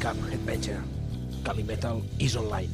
Cap Headbanger. Cali Metal is online.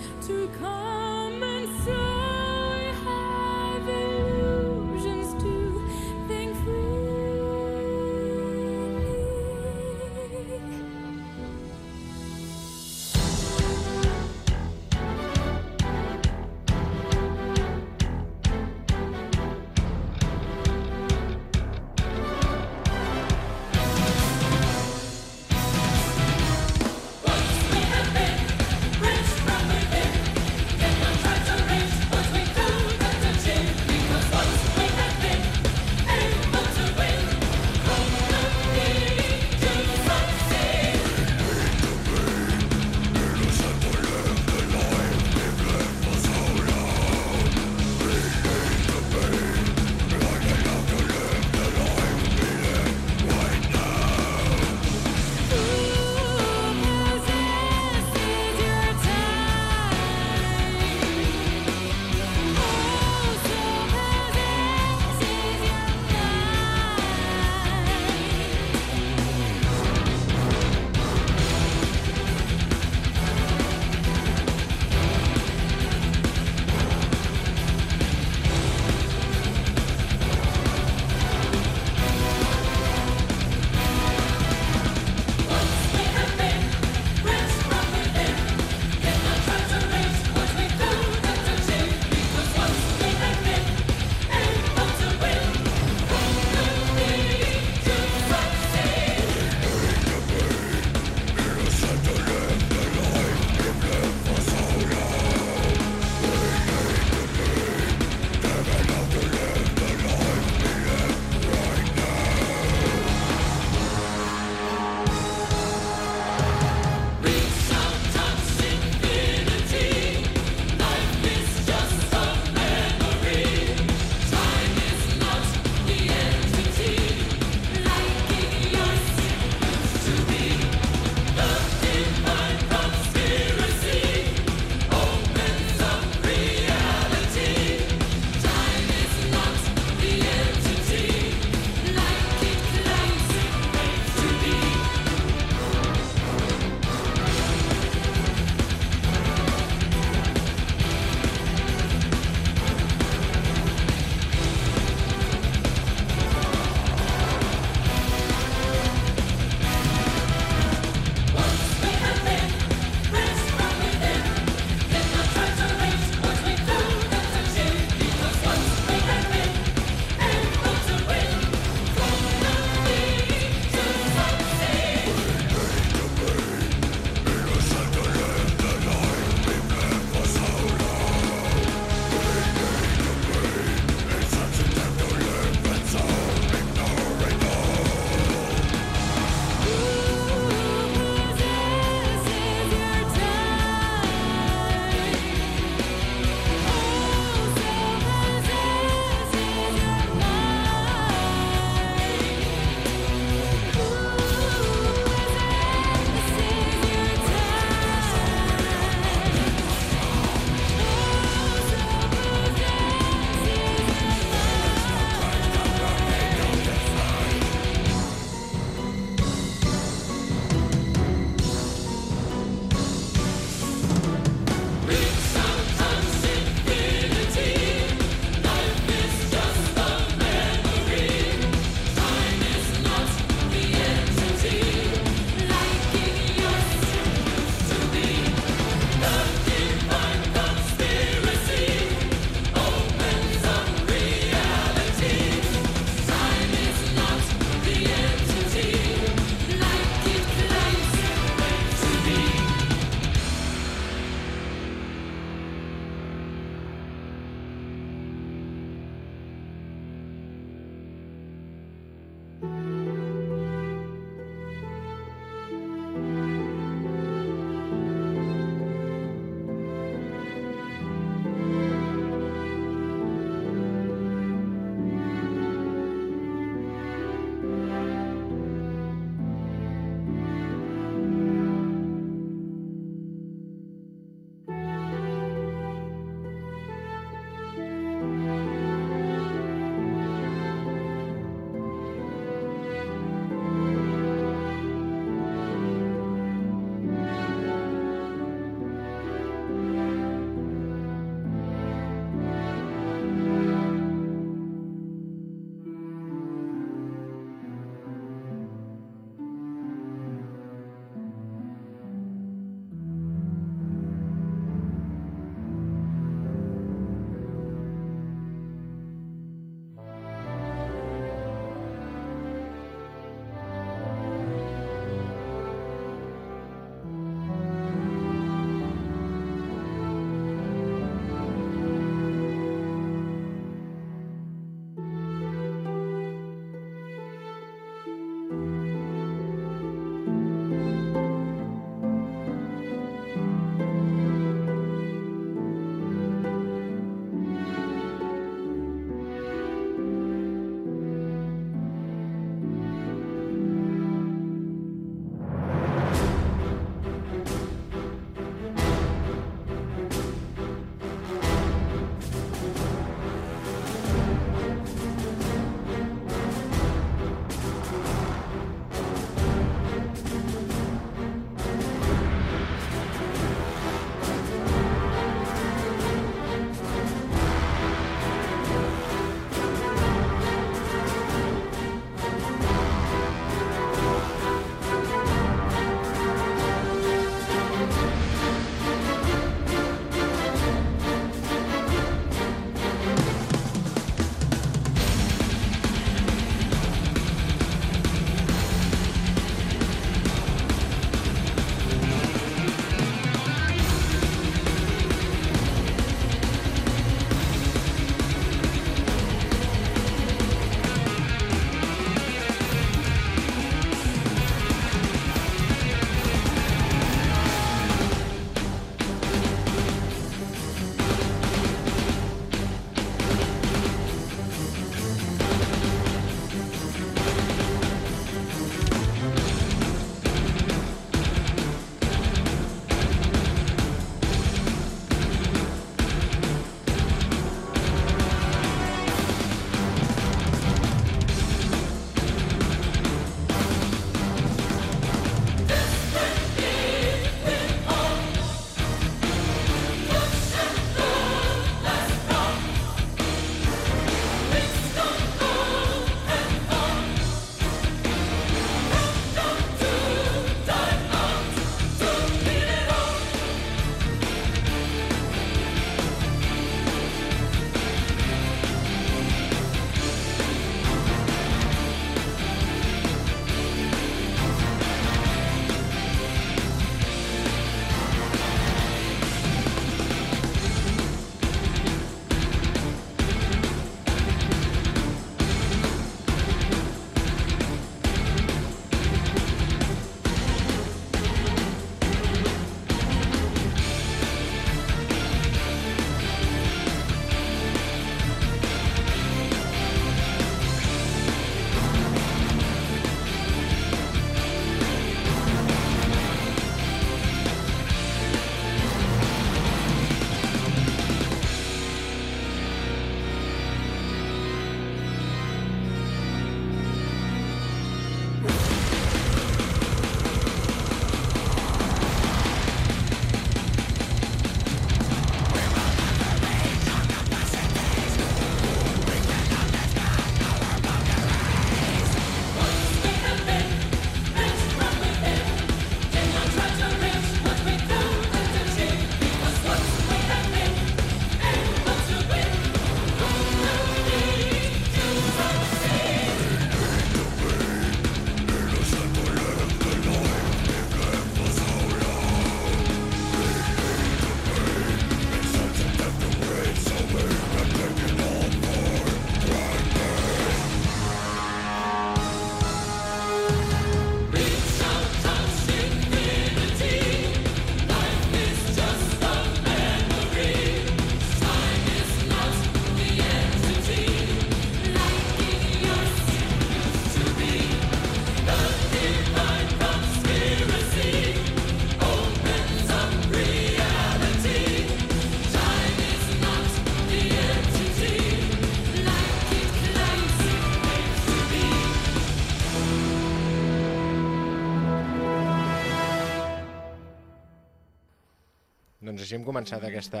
Així hem començat aquesta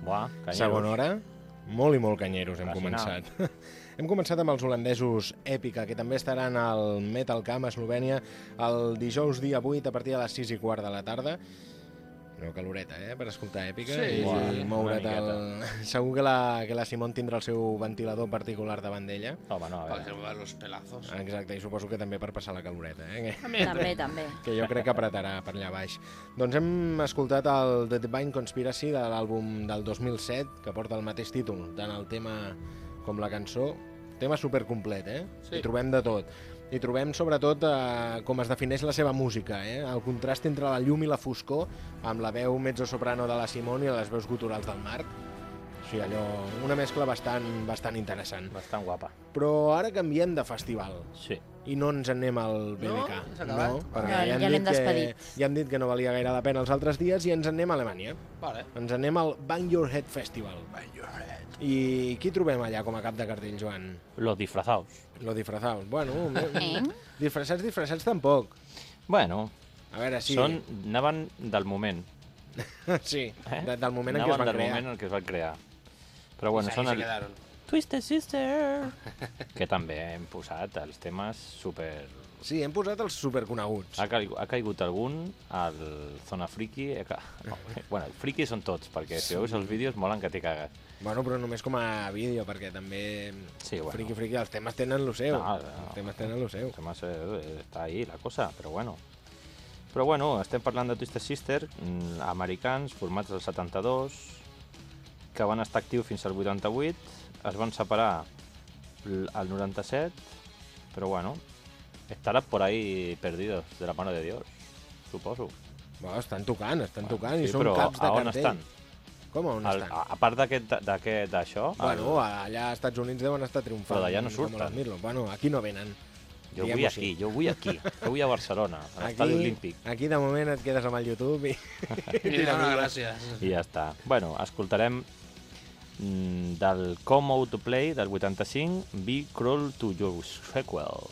Buah, canyeros. segona hora. Molt i molt canyeros hem Quasi començat. hem començat amb els holandesos Èpica, que també estaran al Metal Camp a Eslovènia el dijous dia 8 a partir de les 6 i quart de la tarda. No caloreta, eh, per escoltar Èpica Sí, i sí, moure't una el... Segur que la, que la Simón tindrà el seu ventilador particular davant d'ella. Home, no, a veure. vean los pelazos. Exacte, i suposo que també per passar la caloreta, eh? que- També, també. que jo crec que apretarà per allà baix. Doncs hem escoltat el The Divine Conspiracy de l'àlbum del 2007, que porta el mateix títol, tant el tema com la cançó. Tema supercomplet, eh? Sí. Hi trobem de tot. I trobem, sobretot, eh, com es defineix la seva música, eh? El contrast entre la llum i la foscor, amb la veu mezzo-soprano de la Simone i les veus guturals del Marc. O sigui, allò, una mescla bastant, bastant interessant. Bastant guapa. Però ara canviem de festival Sí. i no ens en anem al BBK. Acabat? No, perquè No, ja, hem ja l'hem dit que, despedit. ja hem dit que no valia gaire la pena els altres dies i ens en anem a Alemanya. Vale. Ens en anem al Bang Your Head Festival. Bang your head. I qui trobem allà com a cap de cartell, Joan? Los disfrazados. Lo disfrazados. Bueno, Eh? disfressats, disfressats tampoc. Bueno, A veure, sí. són, anaven del moment. sí, Eh? de, del moment en què anaven es van del crear. moment en què es van crear. Però bueno, són el quedaron. Twisted Sister, que també hem posat els temes super... Sí, hem posat els superconeguts. Ha, caigut, ha caigut algun al Zona Friki. eh, que- Bueno, friki són tots, perquè si veus els vídeos molen que t'hi cagues. Bueno, però només com a vídeo, perquè també... Sí, bueno. Friki, friki, els temes tenen lo seu. No, no. Els temes tenen lo seu. Además, eh, està ahí la cosa, però bueno. Però bueno, estem parlant de Twisted Sister, mm, americans, formats del 72, que van estar actius fins al 88, es van separar al 97, però bueno, estarà por ahí perdidos de la mano de Dios, suposo. Bueno, estan tocant, estan tocant i sí, són però caps de cartell. estan? Com a on Al, estan? a, a part d'aquest- d'aquest- d'això, Bueno, allà als Estats Units deuen estar triomfant. Però d'allà no surten. Bueno, aquí no venen. jo vull així. aquí, jo vull aquí, jo vull a Barcelona, a l'estadi olímpic. aquí de moment et quedes amb el YouTube i... Y no, no, gracias. I ja està. Bueno, escoltarem mm, del Come Out to Play del 85, Be Cruel to Your Sequel.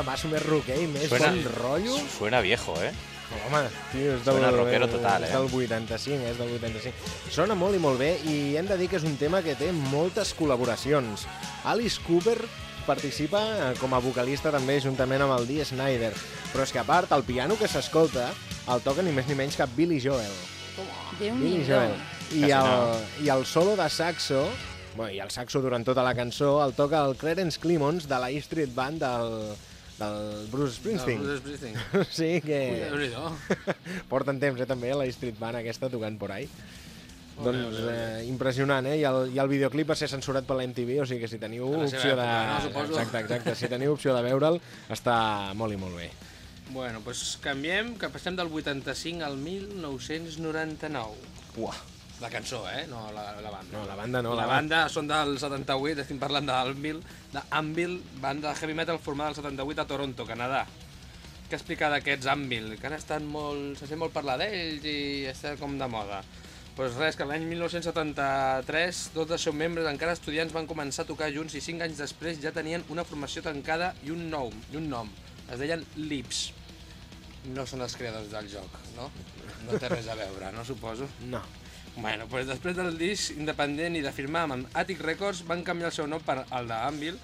Un tamasso més rocker i més Suena- bon rotllo. Suena viejo, eh? Home, tio, és del, Suena rockero total, és eh? del 85, és del 85. Sona molt i molt bé i hem de dir que és un tema que té moltes col·laboracions. Alice Cooper participa eh, com a vocalista també juntament amb el Dee Snyder. Però és que a part, el piano que s'escolta el toca ni més ni menys que Billy Joel. Billy. Joel. I el, I el solo de saxo, bueno, i el saxo durant tota la cançó, el toca el Clarence Clemons de la E Street Band del, del Bruce Springsteen. Bruce Springsteen. sí que porten temps, eh, també, la Street Band aquesta tocant por ahí. Ole, doncs ole, eh, impressionant, eh? I el, I el videoclip va ser censurat per la MTV, o sigui que si teniu opció de... època, no. Exacte, exacte. Si teniu opció de veure'l, està molt i molt bé. Bueno, doncs canviem, que passem del 85 al 1999. Uah. La cançó, eh? No la, la banda. No, la banda no, la, la banda són del 78, estem parlant del Mil, de Anvil, banda de heavy metal formada al 78 a Toronto, Canadà. Què explicar d'aquests Anvil? Que ara estan molt... se sent molt parlar d'ells i està com de moda. Doncs res, que l'any 1973 tots els seus membres, encara estudiants, van començar a tocar junts i cinc anys després ja tenien una formació tancada i un nom. I un nom. Es deien Lips. No són els creadors del joc, no? No té res a veure, no suposo? No. Bueno, pues després del disc independent i de firmar amb Attic Records van canviar el seu nom per el d'Anvil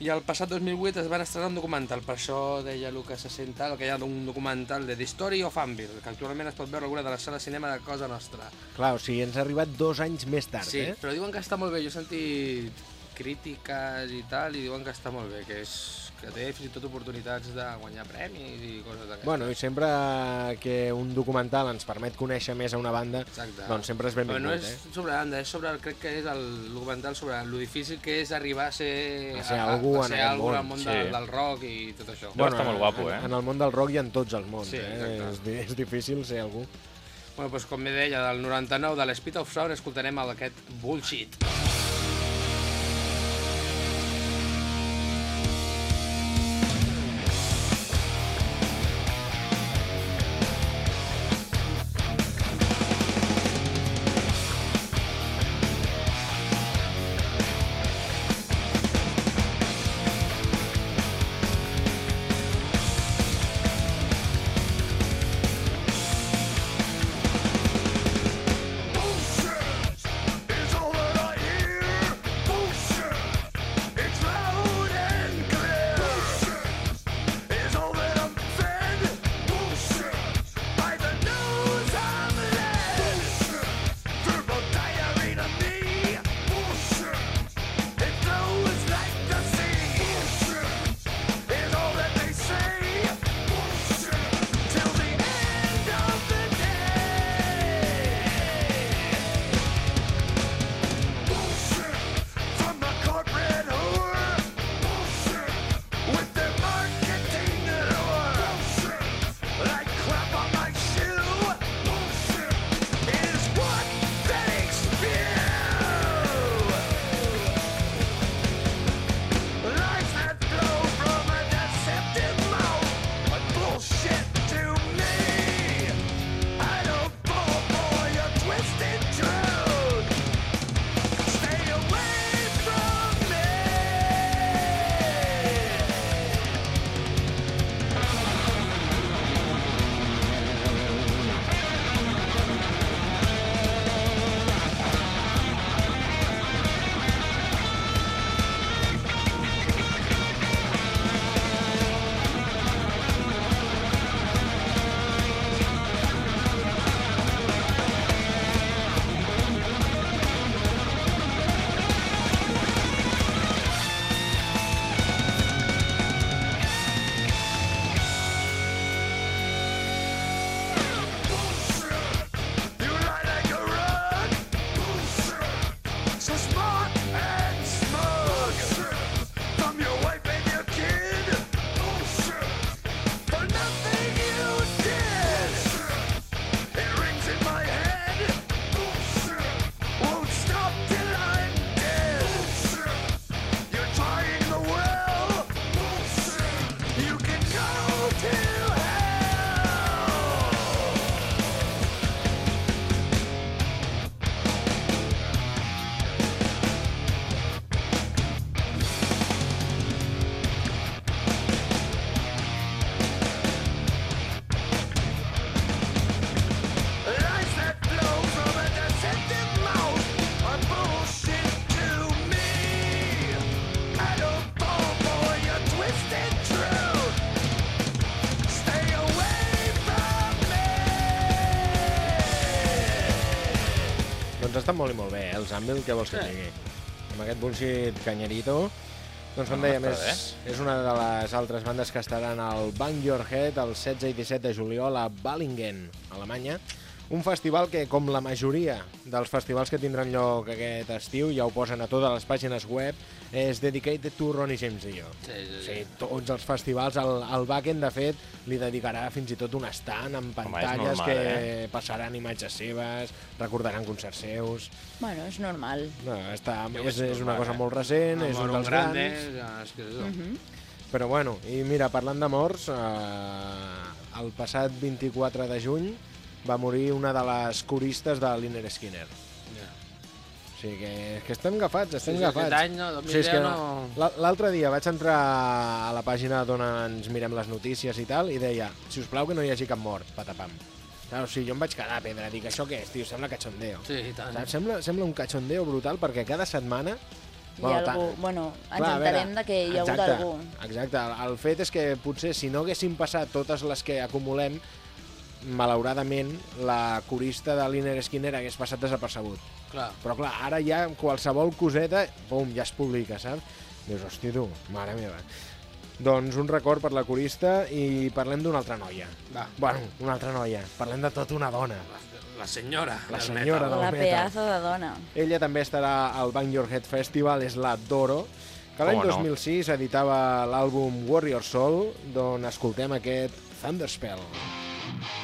i el passat 2008 es van estrenar un documental, per això deia el que se senta, el que hi ha un documental de The Story of Anvil, que actualment es pot veure alguna de les sales de cinema de Cosa Nostra. Clar, o sigui, ens ha arribat dos anys més tard, Sí, eh? però diuen que està molt bé, jo he sentit crítiques i tal, i diuen que està molt bé, que és que té fins i tot oportunitats de guanyar premis i coses d'aquestes. Bueno, i sempre que un documental ens permet conèixer més a una banda, Exacte. doncs sempre és Però benvingut, no és eh? sobre banda, és sobre, crec que és el documental sobre lo difícil que és arribar a ser, A ser algú a, en ser aquest algú món, al món sí. del, del rock i tot això. Deu estar molt guapo, eh? En, en el món del rock i en tots els mons, Sí, eh? És, és difícil ser algú. Bueno, doncs com bé deia, del 99 de l'Speed of Sound escoltarem el, aquest Bullshit. It's molt i molt bé, eh? els Anvil, què vols que digui? Amb aquest bullshit canyerito, doncs com No, dèiem, està és, és una de les altres bandes que estaran al Bang Your Head el 16 i 17 de juliol a Ballingen, Alemanya. Un festival que, com la majoria dels festivals que tindran lloc aquest estiu, ja ho posen a totes les pàgines web, és dedicated to Ronnie James Dio. Sí, sí, O sí. sigui, tots els festivals, el, el backend, de fet, li dedicarà fins i tot un estant amb pantalles normal, que passaran imatges seves, recordaran concerts seus... Bueno, és normal. No, està, Jo és, és una cosa eh? molt recent, és un Amor dels grande, grans... ja, és que és això. Mhm. Però bueno, i mira, parlant de morts, eh, el passat 24 de juny va morir una de les coristes de Liner Skinner. O sigui que, que estem agafats, estem Sí, sí, agafats. aquest any, no, O sigui, és que 2010 no- la- L'altre dia vaig entrar a la pàgina d'on ens mirem les notícies i tal, i deia, si us plau que no hi hagi cap mort, patapam. Clar, o sigui, jo em vaig quedar a pedra, dic, això què és, tio? Sembla cachondeo. Sí, i tant. Saps? Sembla, sembla un cachondeo brutal perquè cada setmana... Hi ha ta- algú... Bueno, ens Clar, veure, entenem de que hi ha hagut exacte, algú. Exacte, el, el fet és que potser si no haguessin passat totes les que acumulem, malauradament la corista de Liner Skinner hagués passat desapercebut. Clar. Però clar, ara ja qualsevol coseta, pum, ja es publica, saps? Dius, hosti tu, mare meva. Doncs un record per la corista i parlem d'una altra noia. Va. Bueno, una altra noia. Parlem de tota una dona. La, la senyora. La del senyora metal. del La metal. pedazo de dona. Ella també estarà al Bang Your Head Festival, és la Doro, que l'any no? 2006 editava l'àlbum Warrior Soul, d'on escoltem aquest Thunderspell. Long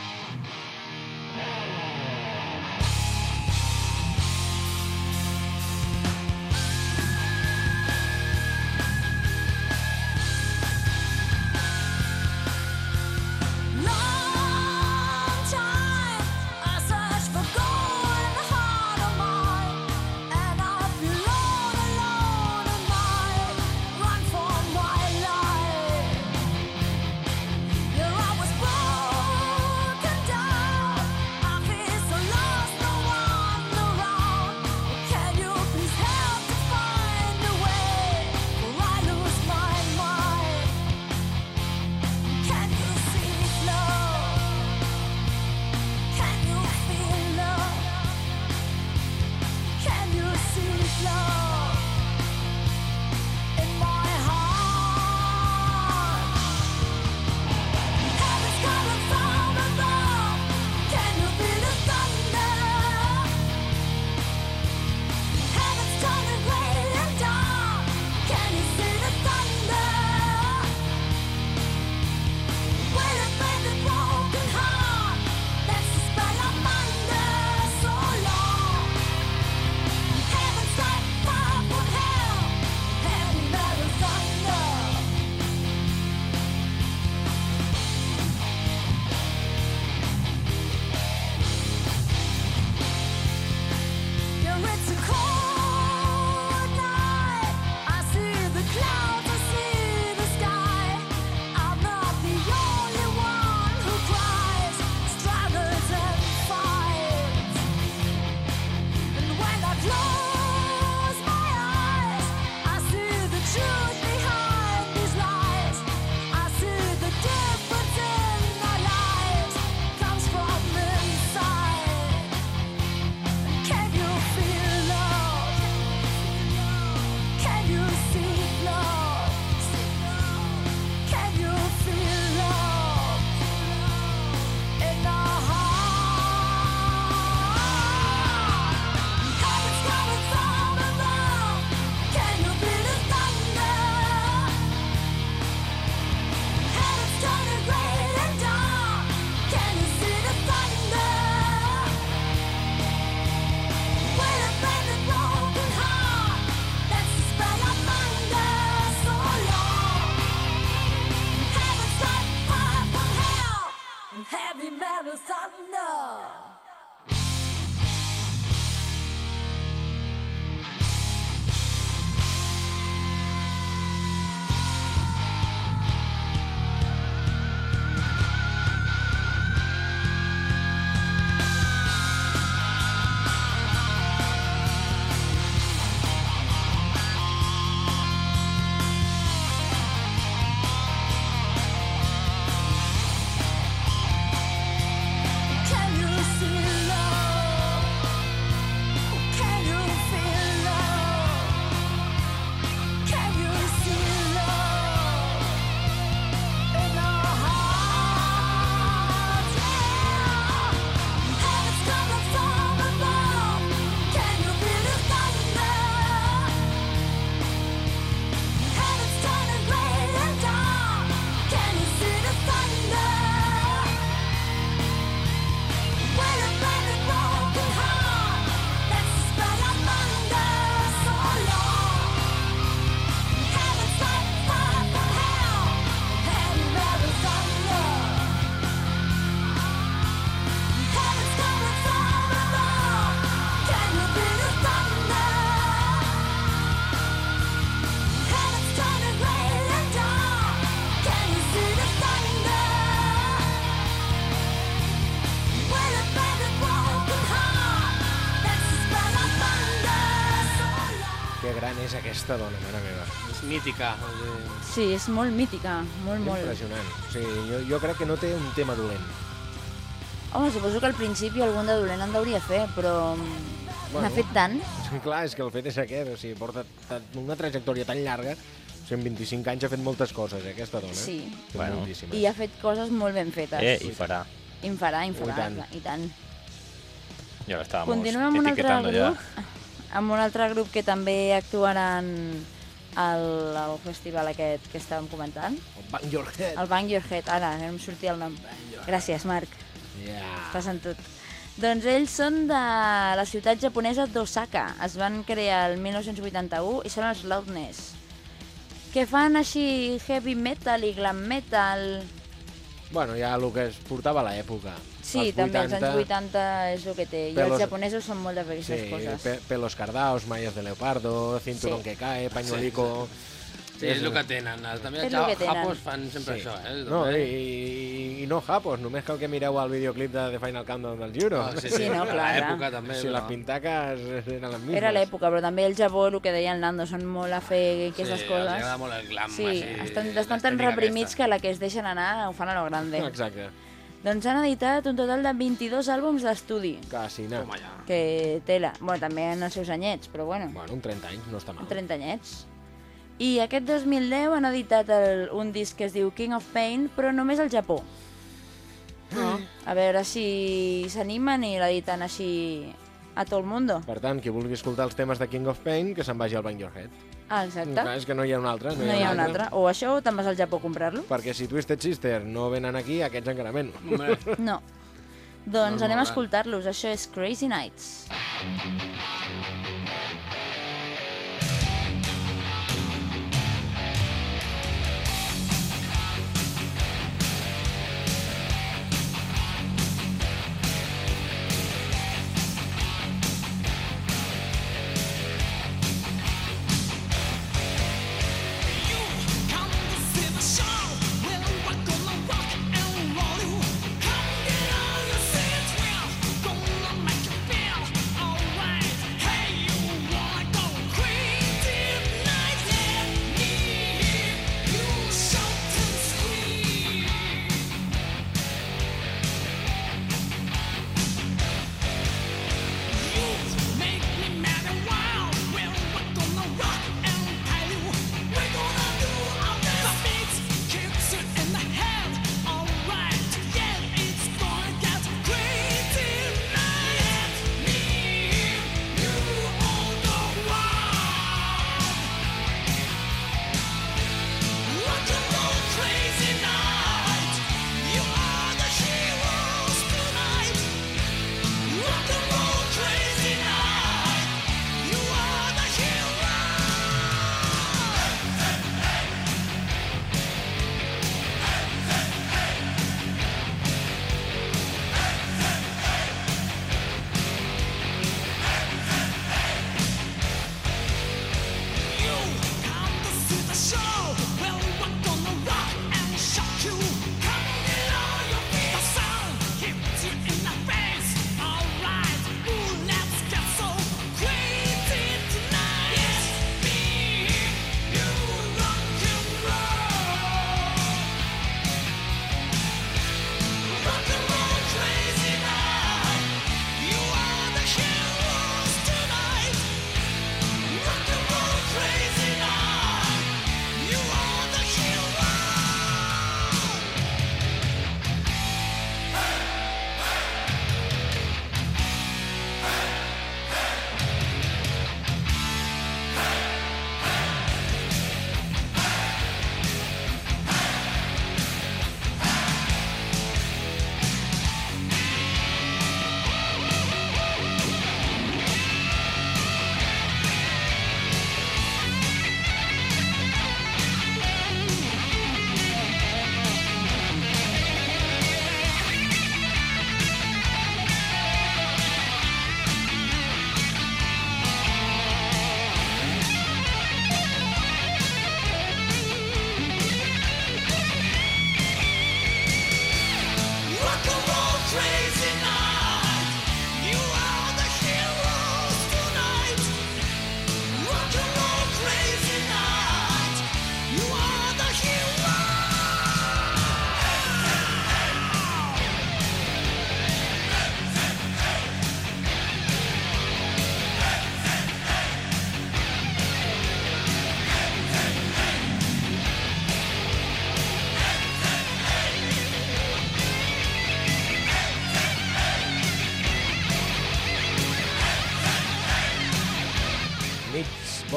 aquesta dona, mare meva? És mítica. Sí, és molt mítica, molt, molt. Impressionant. O sigui, jo, jo crec que no té un tema dolent. Home, suposo que al principi algun de dolent en deuria fer, però mm, Bueno. n'ha fet tant. Clar, és que el fet és aquest, o sigui, porta ta- una trajectòria tan llarga, o sigui, en 25 anys ha fet moltes coses, eh, aquesta dona. Sí. Bueno. moltíssimes. I ha fet coses molt ben fetes. Eh, i farà. I en farà, i en I farà, tant. i tant. Ja l'estàvem Continuem amb un altre grup, ja. Amb un altre grup que també actuaran al, al festival aquest que estàvem comentant, El Bang Your Head. el Bang Your Head. Ara, no em sortia el nom. Gràcies, Marc. Yeah. Estàs en tot. Doncs ells són de la ciutat japonesa d'Osaka. Es van crear el 1981 i són els Loudness. Que fan així heavy metal i glam metal... Bueno, ja el que es portava a l'època. Sí, també els anys 80 és el que té. I Pelos- els japonesos són molt de fer Sí, aquestes coses. pe pelos cardaos, malles de leopardo, cinturón Sí. que cae, pañuelico... Sí, és el que tenen. També els tenen. japos fan sempre Sí. això, eh? No, i, i, i no japos, només cal que mireu el videoclip de The Final Countdown del Giro. Ah, sí, Sí, no, a clar, l'època també. si però- les pintaques eren les mismes. Era l'època, però també el Japó, el que deia el Nando, són molt a fer aquestes sí, els coses. agrada molt el glam, Sí, així, estan, estan tan reprimits aquesta. que la que es deixen anar ho fan a lo grande. Exacte. Doncs han editat un total de 22 àlbums d'estudi, Quasi, no. Toma ja. que tela. Bueno, també en els seus anyets, però bueno, Bueno, un 30 anys no està mal. 30 anyets. I aquest 2010 han editat el, un disc que es diu King of Pain, però només al Japó. A veure si s'animen i l'editen així a tot el mundo. Per tant, qui vulgui escoltar els temes de King of Pain, que se'n vagi al Bang Your Head. Ah, exacte. Clar, és que no hi ha un altre. No hi ha un altre. O això, o te'n vas al Japó a comprar-lo. Perquè si Twisted Sister no venen aquí, aquests encara menys. No. Doncs No anem a molen. escoltar-los. Això és Crazy Nights. Come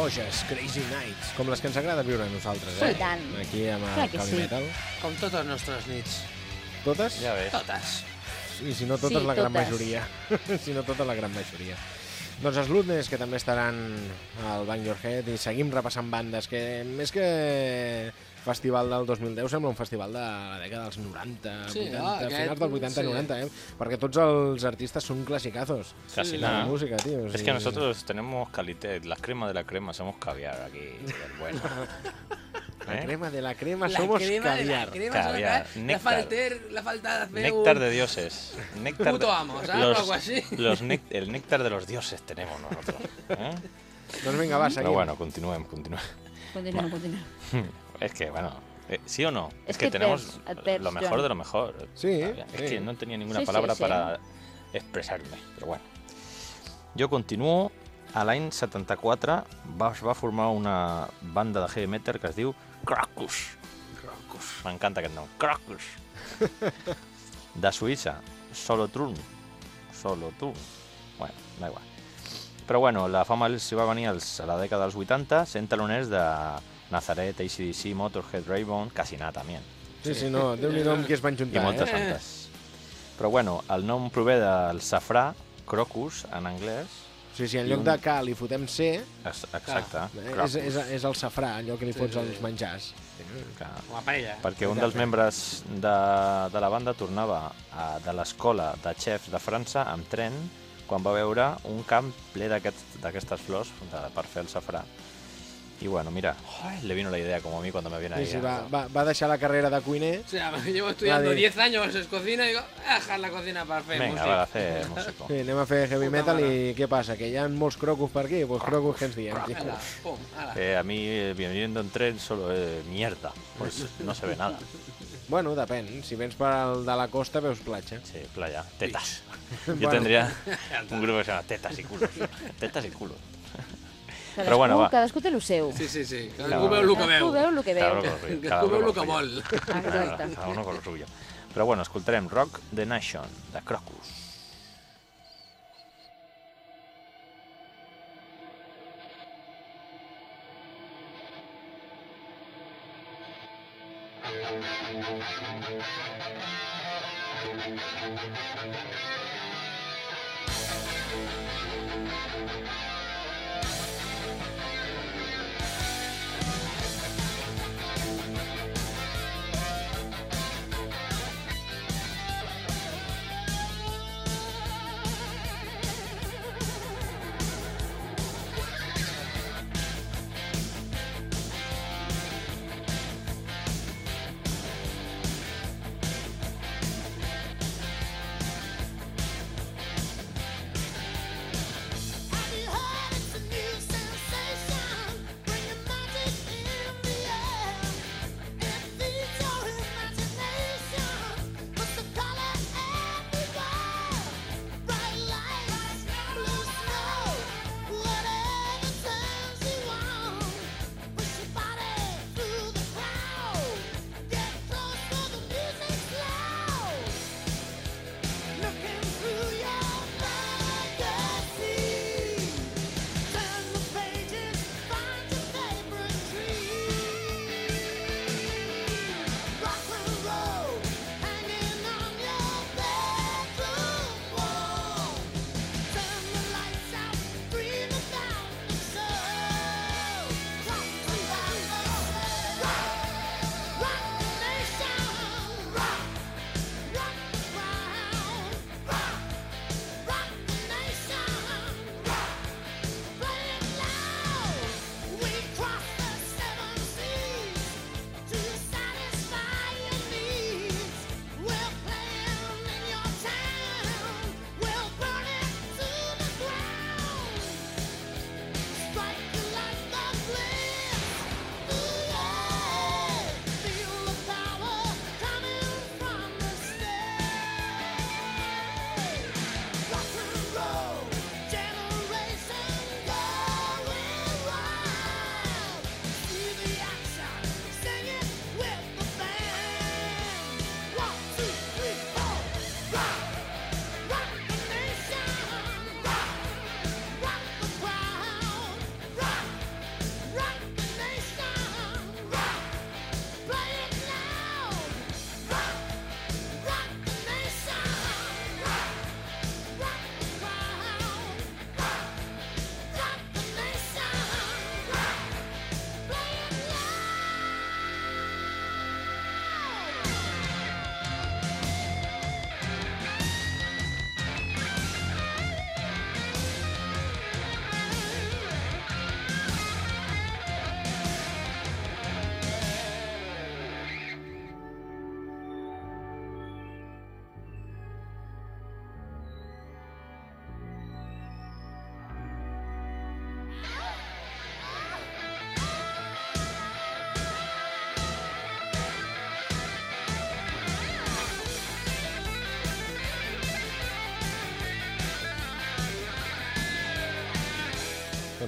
boges, crazy nights, com les que ens agrada viure a nosaltres, Sí, eh? i tant. Aquí amb Clar el que Cali sí. Metal. Com totes les nostres nits. Totes? Ja ves. Totes. I si no totes, Sí, la gran totes. majoria. si no totes, la gran majoria. Doncs els Ludnes, que també estaran al Bang Your Head, i seguim repassant bandes, que més que festival del 2010 sembla un festival de la dècada dels 90, Sí, 80, ah, aquest- finals del 80 sí. 90, eh? Perquè tots els artistes són clasicazos Casi nada. la música, tío. Es que nosotros tenemos calité, la crema de la crema, somos caviar aquí, del bueno. La ¿Eh? crema de la crema La somos crema de caviar. la crema, Caviar? La néctar. falter, la falta de fer Néctar un... de dioses. Néctar Puto amo, ¿sabes? los- Algo así. los nec- el néctar de los dioses tenemos nosotros. ¿eh? Doncs vinga, va, seguim. Pero bueno, continuem, continuem. Continua, continua. Es que, bueno, eh, ¿sí o no? Es Es, que que, tenemos perds, lo mejor de lo mejor. Sí, Es sí. que no tenía ninguna Sí, palabra sí. para expressar-me, però bueno. Jo continuo. A l'any 74 va, va formar una banda de heavy metal que es diu Crocus. M'encanta aquest nom. Crocus. De Suïssa. Solotrun. Solotrun. Bueno, da igual. Però bueno, la fama els va venir als, a la dècada dels 80 sent taloners de Nazaret, ACDC, Motorhead, Raybone, Casiná també. Sí, sí, no, Déu-n'hi-do amb qui es van i juntar, moltes eh? altres. Però bueno, el nom prové del safrà, crocus, en anglès. Sí, sí, en I lloc un- de K li fotem C, Ex- Exacte. crocus. és, és, és el safrà, allò que li Sí, fots sí. als menjars. Clar. Com a paella. Perquè un dels membres de, de la banda tornava a, de l'escola de xefs de França amb tren quan va veure un camp ple d'aquest- d'aquestes flors de, per fer el safrà. Y bueno, mira, ay, le vino la idea como a mí cuando me viene Sí, ahí. sí, a- va, va, va deixar la carrera de cuiner O sea, llevo estudiando de- 10 años en cocina y digo, voy a dejar la cocina para hacer Venga, música. va a hacer músico. Sí, anem a fer heavy Puta metal mare. i què passa? Que hi ha molts crocus per aquí? Doncs crocus que ens diem. pum. Eh, a mí eh, viniendo en tren solo es mierda, pues no se ve nada. Bueno, depèn. Si vens per al de la costa, veus platja. Sí, playa, tetas. Yo Bueno. tendría un grupo que se llama Tetas y Culos. Tetas y Culos. Cadascú, Però bueno, va. cadascú té el seu. Sí, sí, sí. Cadascú veu el que Cadascú veu. veu el que Cada veu. Cadascú veu el que vol. Exacte. Cada, cada uno con lo suyo. Pero bueno, escoltarem Rock the Nation, de Crocus. Have you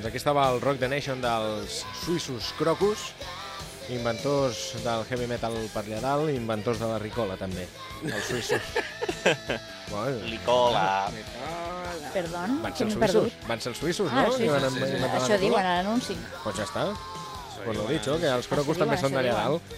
aquí estava el Rock the Nation dels suïssos Crocus, inventors del heavy metal per allà dalt, i inventors de la Ricola, també, els suïssos. bueno, Licola. Perdón, van ser els suïssos, van ser els suïssos, Ah, no? sí, Que van sí, sí, sí. Això diuen a l'anunci. Pues ja està. Pues lo dicho, que els Crocus també són d'allà dalt.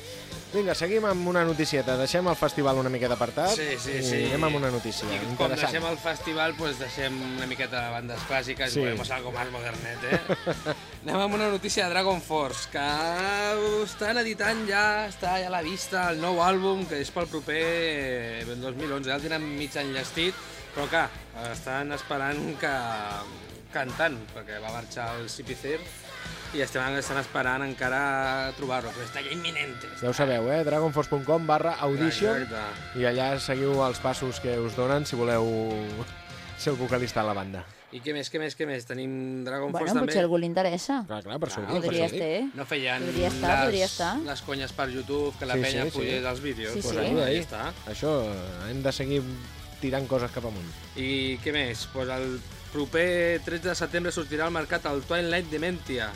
Vinga, seguim amb una noticieta. Deixem el festival una miqueta apartat Sí, sí, i sí. anem amb una notícia I com deixem el festival, pues deixem una miqueta de bandes clàssiques Sí. i volem algo más modernet, eh? Anem amb una notícia de Dragon Force, que estan editant ja, està ja a la vista, el nou àlbum, que és pel proper eh, 2011. Ja el tenen mig enllestit, però que estan esperant que cantant, perquè va marxar el CP i estem, estan esperant encara trobar-lo, però està ja imminente. Ja ho sabeu, eh? dragonforce.com barra audition Exacte. i allà seguiu els passos que us donen si voleu ser el vocalista de la banda. I què més, què més, què més? Tenim Dragon Bueno, Force també. potser a algú li interessa. Clar, clar, per això dic, per Podria dic. estar. No feien Podria estar, les, podria estar. les conyes per YouTube, que la Sí, penya sí, sí. pugés els vídeos. Sí, Pues sí. ahí, Ahí, ahí ahí. està. Això, hem de seguir tirant coses cap amunt. I què més? Pues el proper 13 de setembre sortirà al mercat el Twilight Dementia,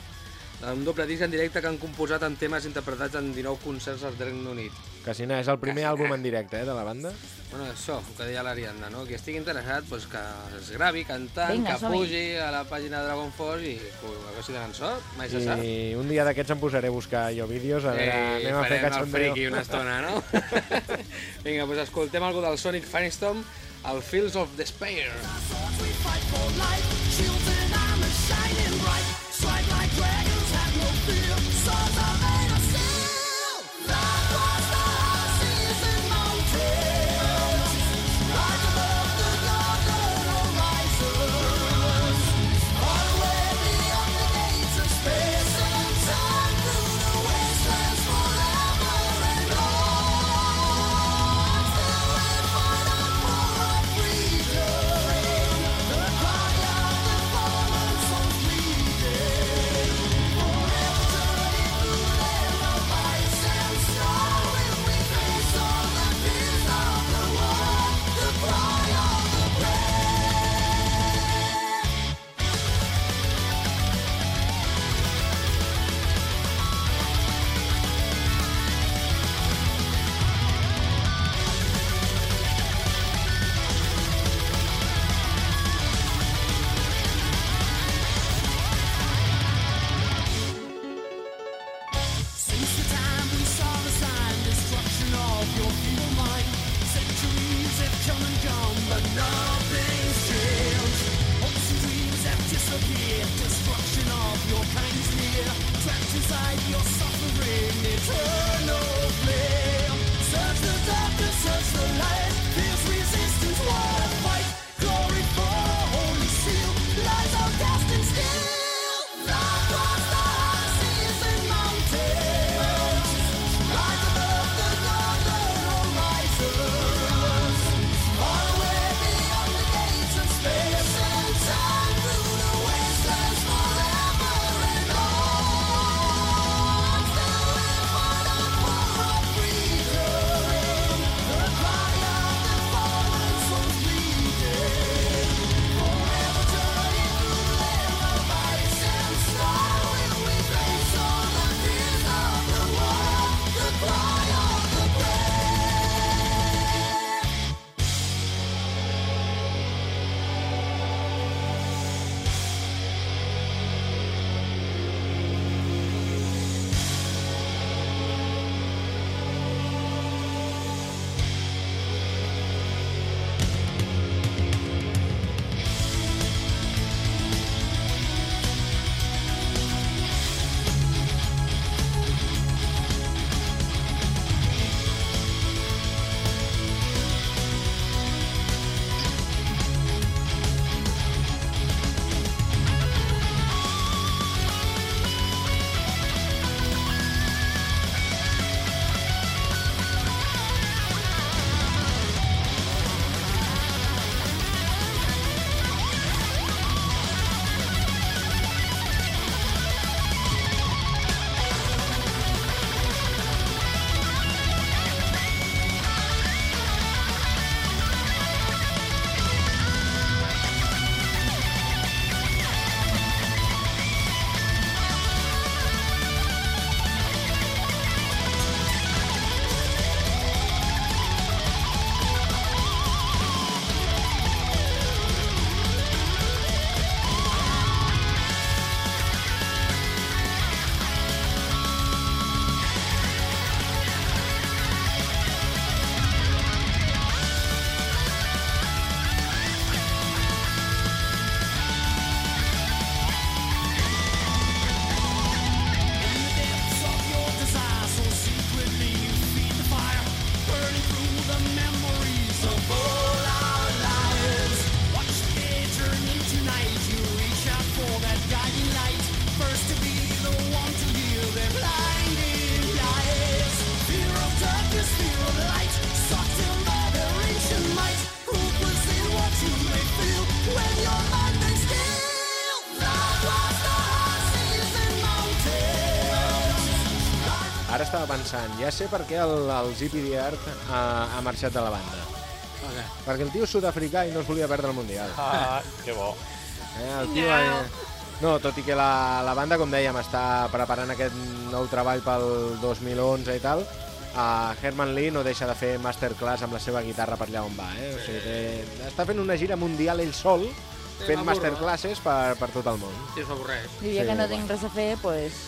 un doble disc en directe que han composat en temes interpretats en 19 concerts al Regne Unit. Casina és el primer àlbum en directe eh, de la banda. Bueno, això, el que deia l'Ariadna, no? Qui estigui interessat, pues, que es gravi cantant, Vinga, que pugi a la pàgina de Dragon Force i a veure si tenen sort, mai se sap. I un dia d'aquests em posaré a buscar jo vídeos, a veure, Eh, anem a fer farem el cachondeo. friki una estona, no? Vinga, doncs escoltem algo del Sonic Firestorm, el Fields of Despair. Swords we fight hide your suffering. It's ja sé per què el, el Zippy Diart ha, ha marxat de la banda. Okay. Perquè el tio sud-africà i no es volia perdre el Mundial. Ah, que bo. Eh, el tio, eh... No, tot i que la, la banda, com dèiem, està preparant aquest nou treball pel 2011 i tal, uh, Herman Lee no deixa de fer masterclass amb la seva guitarra per allà on va. Eh? O sigui, té, està fent una gira mundial ell sol, fent masterclasses per, per tot el món. Sí, s'avorreix. I ja Sí, que no va. tinc res a fer, pues...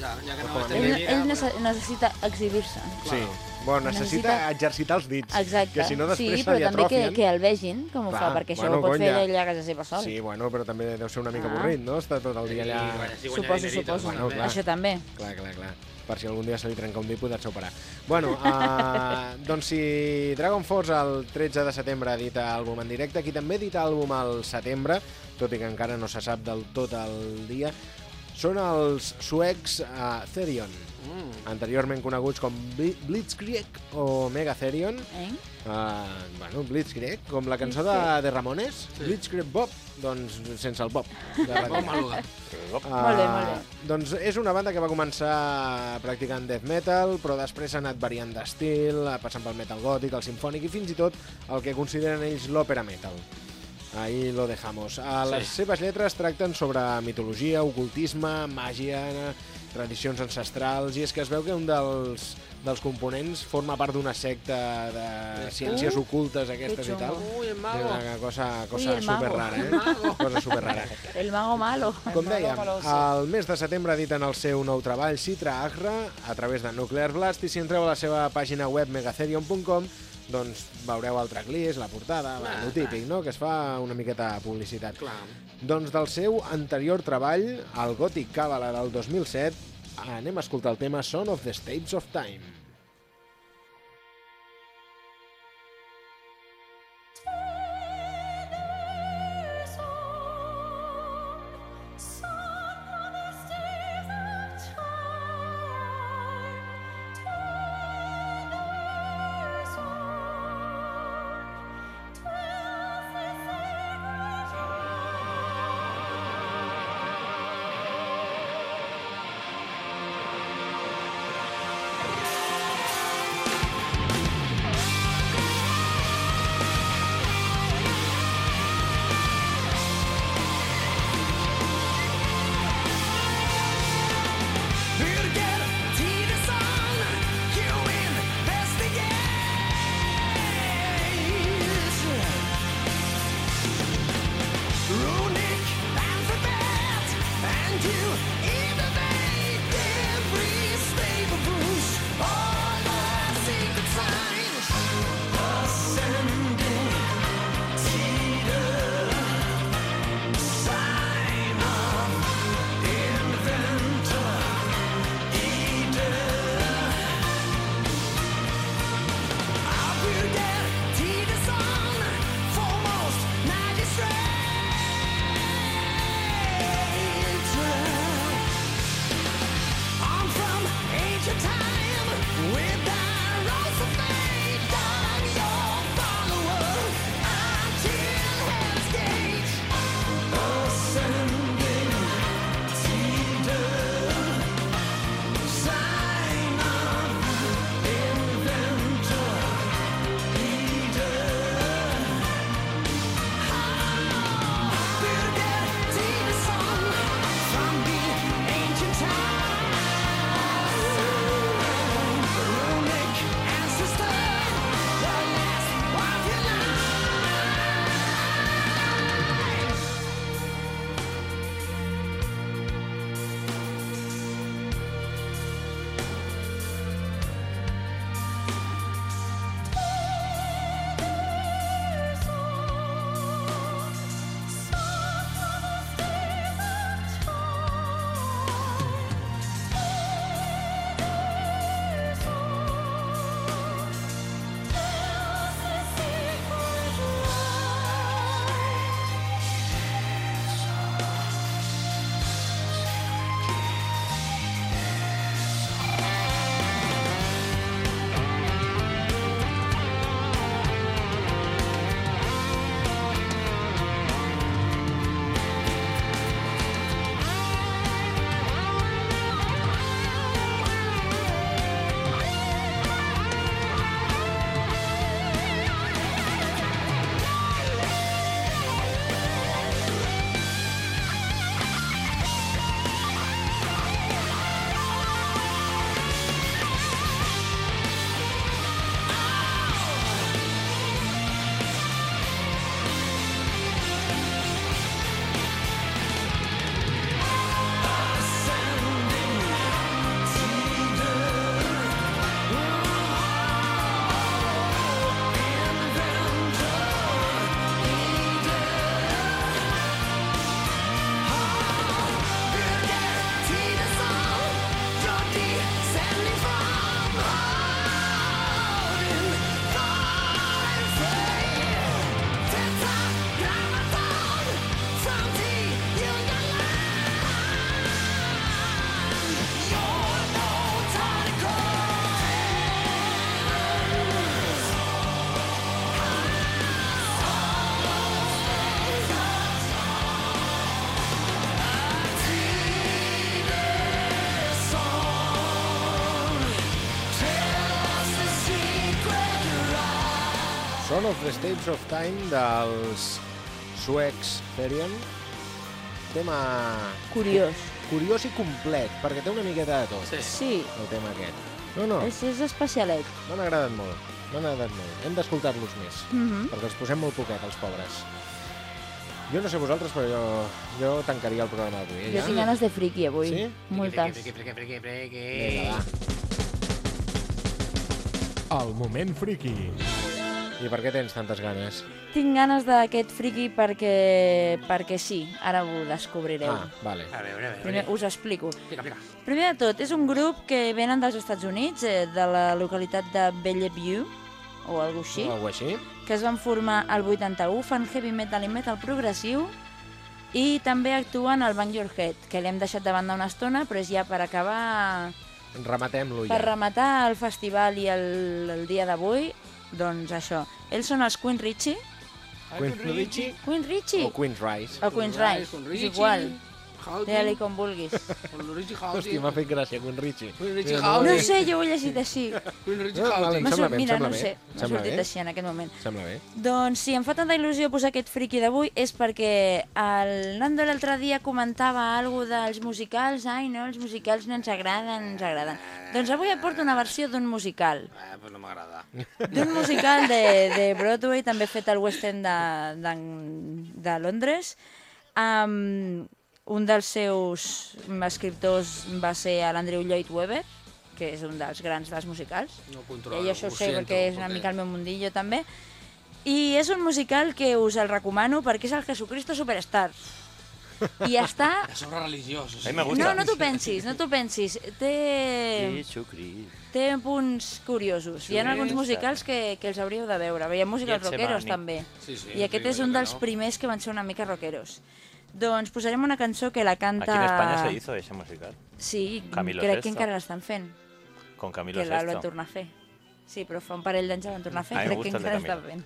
Ja, ja que no Ell, ell nece necessita exhibir-se. Sí. Bueno, necessita, Necessita- exercitar els dits. Exacte. Que si no després sí, però també que, atrofien. que el vegin com ho Clar, fa, perquè això bueno, ho pot conya. fer ell a casa seva sol. Sí, bueno, però també deu ser una mica Ah. avorrit, no? Està tot el dia allà... Sí, guanya Suposo, dinerito, suposo. Bueno, clar. Això també. Clar, clar, clar. Per si algun dia se li trenca un dit poder-se operar. Bueno, uh, doncs si Dragon Force el 13 de setembre edita àlbum en directe, qui també edita àlbum al setembre, tot i que encara no se sap del tot el dia, són els suecs uh, Therion, Mm. anteriorment coneguts com Bli- Blitzkrieg o Mega Therion. Eh? Uh, bueno, Blitzkrieg, com la cançó de, de Ramones, Sí. Blitzkrieg Bob, doncs sense el Bob. De Bon darrere. maluda. Uh, Molt bé, molt bé. Doncs és una banda que va començar practicant death metal, però després ha anat variant d'estil, eh, passant pel metal gòtic, el sinfònic i fins i tot el que consideren ells l'òpera metal. Ahí lo dejamos. A les Sí. seves lletres tracten sobre mitologia, ocultisme, màgia, tradicions ancestrals, i és que es veu que un dels, dels components forma part d'una secta de ciències Uh, ocultes aquestes i tal. El mago. una cosa, cosa el super rara, eh? Cosa super rara. El mago malo. Com dèiem, al mes de setembre editen el seu nou treball Citra Agra a través de Nuclear Blast i si entreu a la seva pàgina web megatherium.com doncs veureu el tracklist, la portada, Ah, el típic, no? que es fa una miqueta de publicitat. Clar. Doncs del seu anterior treball, el Gothic Cabala del 2007, anem a escoltar el tema Son of the States of Time. Of the States of Time dels suecs Therion. Tema Curiós. curiós i complet, perquè té una miqueta de tot, Sí. Sí, el tema aquest. No, no, és, és especialet. m'han agradat molt. M'han agradat molt. Hem d'escoltar-los més, Mhm. perquè els posem molt poquet, els pobres. Jo no sé vosaltres, però jo, jo tancaria el programa d'avui. Eh, Jo ja? tinc ganes de friki avui. Sí? Moltes. Vinga, va. El moment friki. I per què tens tantes ganes? Tinc ganes d'aquest friki perquè, perquè sí, ara ho descobrireu. Ah, vale. A veure, a veure. Primer us explico. Pica, pica. Primer de tot, és un grup que venen dels Estats Units, eh, de la localitat de Bellevue, o alguna així, O alguna així? que es van formar al 81, fan heavy metal i metal progressiu, i també actuen al Bang Your Head, que l'hem deixat de banda una estona, però és ja per acabar, Rematem-lo ja. per rematar el festival i el, el dia d'avui, doncs això. Ells són els Queen Richie, Queen Richie. Queen Richie, o Queen's Rise? o Queen's Rise, Queen és Richie, igual, Housing, digue-li com vulguis. Queen Richie. Hòstia, m'ha fet gràcia, Queen Richie. Queen Richie. No sé, jo ho he llegit així. Queen Richie No, vale, Mira, sembla no bé. sé, m'ha sembla sortit bé. així en aquest moment. Sembla bé. Doncs si em fa tanta il·lusió posar aquest friki d'avui és perquè el Nando l'altre dia comentava alguna dels musicals. Ai, no, els musicals no ens agraden, ens agraden. Doncs avui et porto una versió d'un musical. Eh, pues no m'agrada. D'un musical de, de Broadway, també fet al West End de, de, de Londres. Um, un dels seus escriptors va ser l'Andrew Lloyd Webber, que és un dels grans dels musicals. No controlo. I això ho sé perquè és una mica el meu mundillo també. I és un musical que us el recomano perquè és el Jesucristo Superstar. I està... A sobre religiós. o sigui. me gusta. No, no t'ho pensis, no t'ho pensis. Té, té punts curiosos. Hi ha alguns musicals que, que els hauríeu de veure. Hi ha musicals rockeros també. Sí, sí, I aquest és un dels primers que van ser una mica rockeros. Doncs posarem una cançó que la canta... Aquí en España se hizo ese musical, Sí, Camilo crec Sesto. que encara l'estan fent. con Camilo que la van Sesto. tornar a fer. Sí, però fa un parell d'anys la van tornar a fer, A crec que encara està Camilo. fent.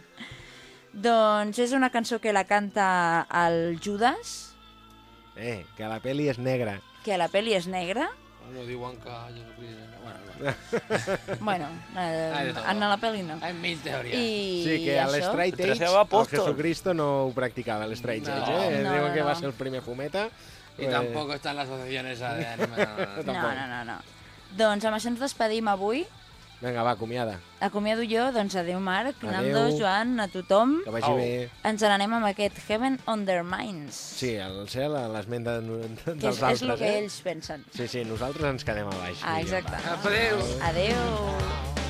Doncs és una cançó que la canta el Judas, Eh, que la peli és negra. que a la pel·li és negra. No diuen que Jesucrist... Bueno, no. Bueno, de eh, en la pel·li no. Hay mil teories. I Sí, que a l'Straight era el. Jesucristo no ho practicava, l'Straight No. Edge, eh? No, Diuen no, que va ser el primer fumeta. Y Eh, tampoco está en la asociación esa de no, no. No, no, no, no. Doncs amb això ens despedim avui. Vinga, va, acomiada. Acomiado jo, doncs adeu Marc, Adeu. Nando, Joan, a tothom. Que vagi Au. bé. Ens n'anem amb aquest Heaven on their minds. Sí, el cel a l'esment de, de, que és, dels és altres, el que eh? ells pensen. Sí, sí, nosaltres ens quedem a baix. Ah, millor. exacte. Adéu. Adeu.